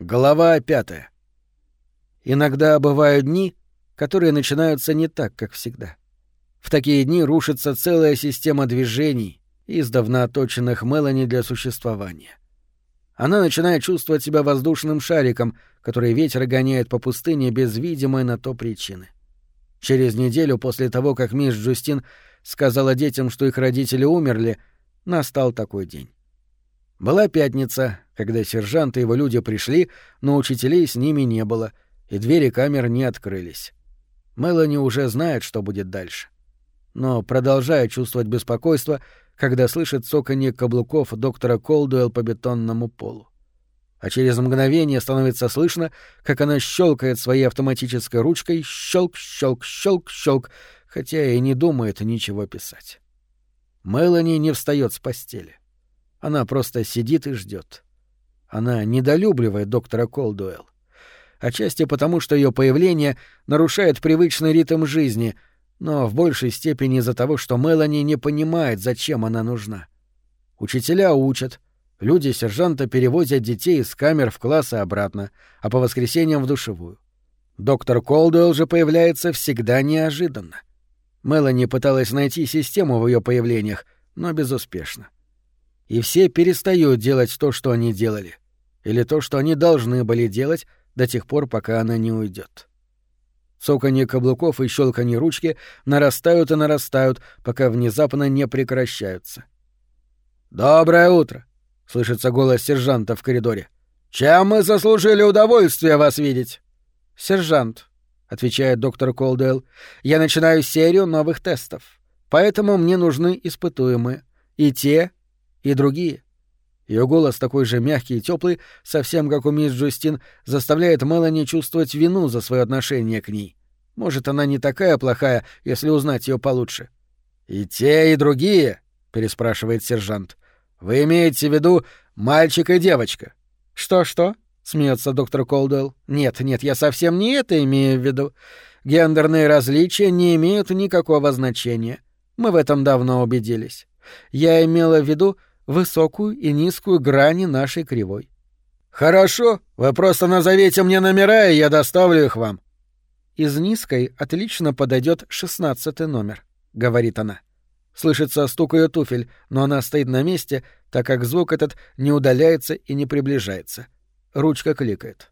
Глава пятая. Иногда бывают дни, которые начинаются не так, как всегда. В такие дни рушится целая система движений, издавна оточенных Мелани для существования. Она начинает чувствовать себя воздушным шариком, который ветер гоняет по пустыне без видимой на то причины. Через неделю после того, как мисс Джустин сказала детям, что их родители умерли, настал такой день. Была пятница, когда сержант и его люди пришли, но учителей с ними не было, и двери камер не открылись. Мелани уже знает, что будет дальше. Но продолжает чувствовать беспокойство, когда слышит цоканье каблуков доктора Колдуэлл по бетонному полу. А через мгновение становится слышно, как она щелкает своей автоматической ручкой щелк, щелк, щелк, щелк, хотя и не думает ничего писать. Мелани не встает с постели. Она просто сидит и ждет. Она недолюбливает доктора Колдуэлл. Отчасти потому, что ее появление нарушает привычный ритм жизни, но в большей степени из-за того, что Мелани не понимает, зачем она нужна. Учителя учат, люди сержанта перевозят детей из камер в класс и обратно, а по воскресеньям в душевую. Доктор Колдуэлл же появляется всегда неожиданно. Мелани пыталась найти систему в ее появлениях, но безуспешно. И все перестают делать то, что они делали или то, что они должны были делать до тех пор, пока она не уйдет. Цоканье каблуков и щелканье ручки нарастают и нарастают, пока внезапно не прекращаются. «Доброе утро!» — слышится голос сержанта в коридоре. «Чем мы заслужили удовольствие вас видеть?» «Сержант», — отвечает доктор Колдуэлл, — «я начинаю серию новых тестов, поэтому мне нужны испытуемые. И те, и другие. Ее голос, такой же мягкий и теплый, совсем как у мисс Джустин, заставляет Мелани чувствовать вину за свое отношение к ней. Может, она не такая плохая, если узнать ее получше. «И те, и другие?» — переспрашивает сержант. «Вы имеете в виду мальчик и девочка?» «Что-что?» — смеется доктор Колдуэлл. «Нет, нет, я совсем не это имею в виду. Гендерные различия не имеют никакого значения. Мы в этом давно убедились. Я имела в виду высокую и низкую грани нашей кривой. «Хорошо, вы просто назовите мне номера, и я доставлю их вам». «Из низкой отлично подойдет шестнадцатый номер», — говорит она. Слышится стук ее туфель, но она стоит на месте, так как звук этот не удаляется и не приближается. Ручка кликает.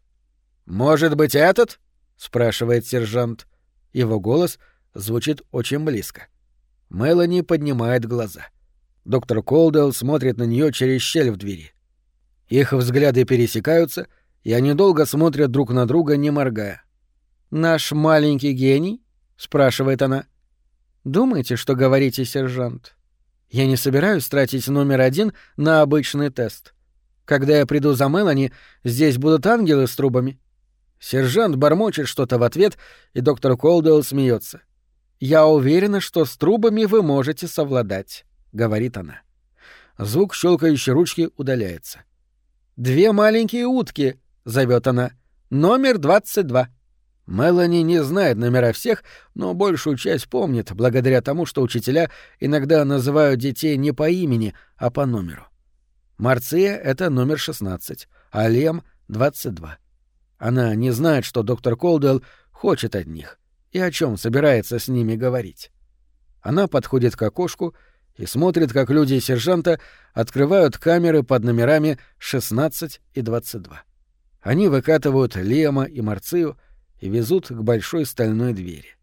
«Может быть, этот?» — спрашивает сержант. Его голос звучит очень близко. Мелани поднимает глаза. Доктор Колдуэлл смотрит на нее через щель в двери. Их взгляды пересекаются, и они долго смотрят друг на друга, не моргая. «Наш маленький гений?» — спрашивает она. «Думаете, что говорите, сержант? Я не собираюсь тратить номер один на обычный тест. Когда я приду за Мелани, здесь будут ангелы с трубами». Сержант бормочет что-то в ответ, и доктор Колдуэлл смеется. «Я уверена, что с трубами вы можете совладать» говорит она. Звук щелкающей ручки удаляется. «Две маленькие утки», — зовет она. «Номер двадцать два». Мелани не знает номера всех, но большую часть помнит, благодаря тому, что учителя иногда называют детей не по имени, а по номеру. Марция — это номер шестнадцать, а Лем — двадцать два. Она не знает, что доктор Колдуэлл хочет от них и о чем собирается с ними говорить. Она подходит к окошку и смотрит, как люди сержанта открывают камеры под номерами 16 и 22. Они выкатывают Лема и Марцию и везут к большой стальной двери.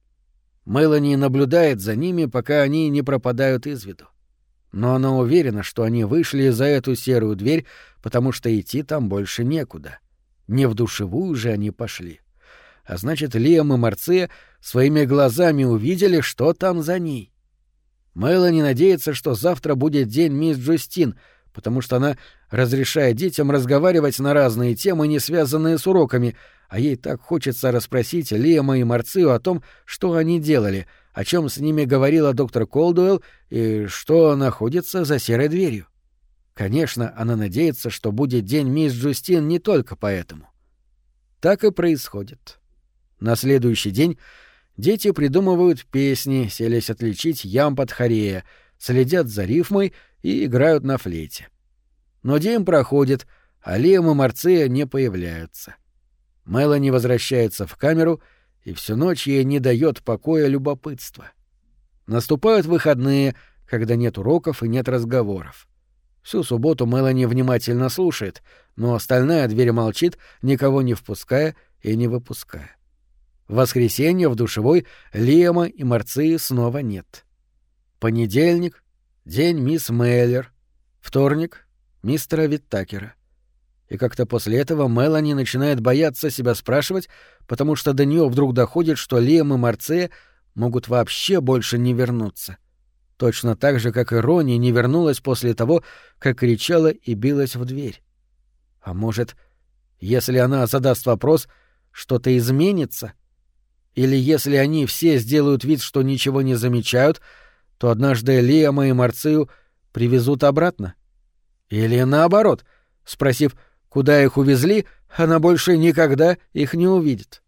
Мелани наблюдает за ними, пока они не пропадают из виду. Но она уверена, что они вышли за эту серую дверь, потому что идти там больше некуда. Не в душевую же они пошли. А значит, Лиам и Марция своими глазами увидели, что там за ней. Мелани надеется, что завтра будет день мисс Джустин, потому что она разрешает детям разговаривать на разные темы, не связанные с уроками, а ей так хочется расспросить Лиама и Марцию о том, что они делали, о чем с ними говорила доктор Колдуэлл и что находится за серой дверью. Конечно, она надеется, что будет день мисс Джустин не только поэтому. Так и происходит. На следующий день Дети придумывают песни, селись отличить ям под хорея, следят за рифмой и играют на флейте. Но день проходит, а Лиам и Марция не появляются. Мелани возвращается в камеру, и всю ночь ей не дает покоя любопытство. Наступают выходные, когда нет уроков и нет разговоров. Всю субботу Мелани внимательно слушает, но остальная дверь молчит, никого не впуская и не выпуская. В воскресенье в душевой Лема и Марции снова нет. Понедельник — день мисс Мейлер. Вторник — мистера Виттакера. И как-то после этого Мелани начинает бояться себя спрашивать, потому что до нее вдруг доходит, что Лем и Марция могут вообще больше не вернуться. Точно так же, как и Рони не вернулась после того, как кричала и билась в дверь. А может, если она задаст вопрос, что-то изменится? Или если они все сделают вид, что ничего не замечают, то однажды Лиама и Марцию привезут обратно? Или наоборот, спросив, куда их увезли, она больше никогда их не увидит.